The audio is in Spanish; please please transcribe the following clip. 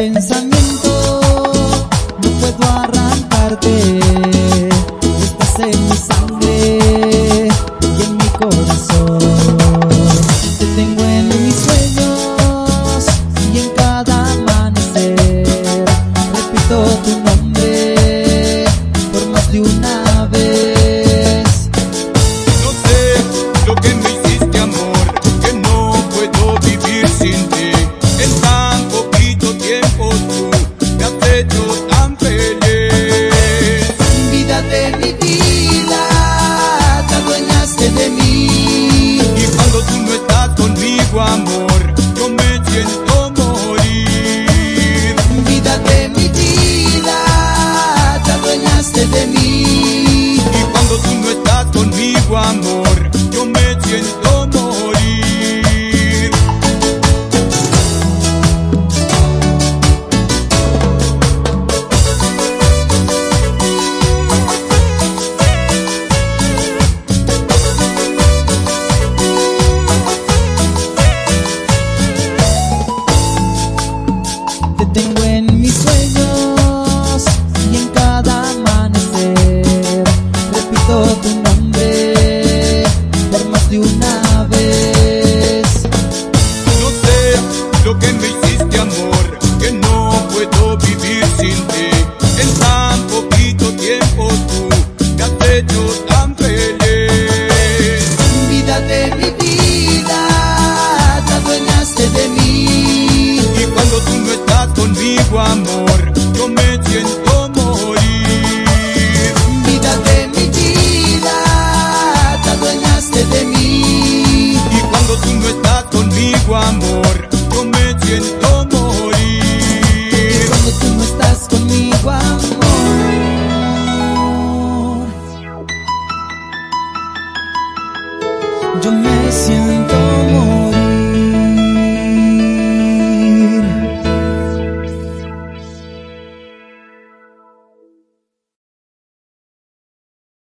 pensamiento no puedo arrancarte. Estás en mi sangre y en mi corazón. Te tengo en mis sueños y en cada amanecer. Repito tu nombre por más de una vez. de mi vida, te adueñaste de mí. Y cuando tú no estás conmigo, amor, yo me siento morir. Vida de mi vida, te adueñaste de mí. Y cuando tú no estás conmigo, amor. Tengo tu amor, yo me siento morir. Vida de mi vida, te adueñaste de mí. Y cuando tú no estás conmigo, amor, yo me siento morir. Y cuando tú no estás conmigo, amor. Yo me siento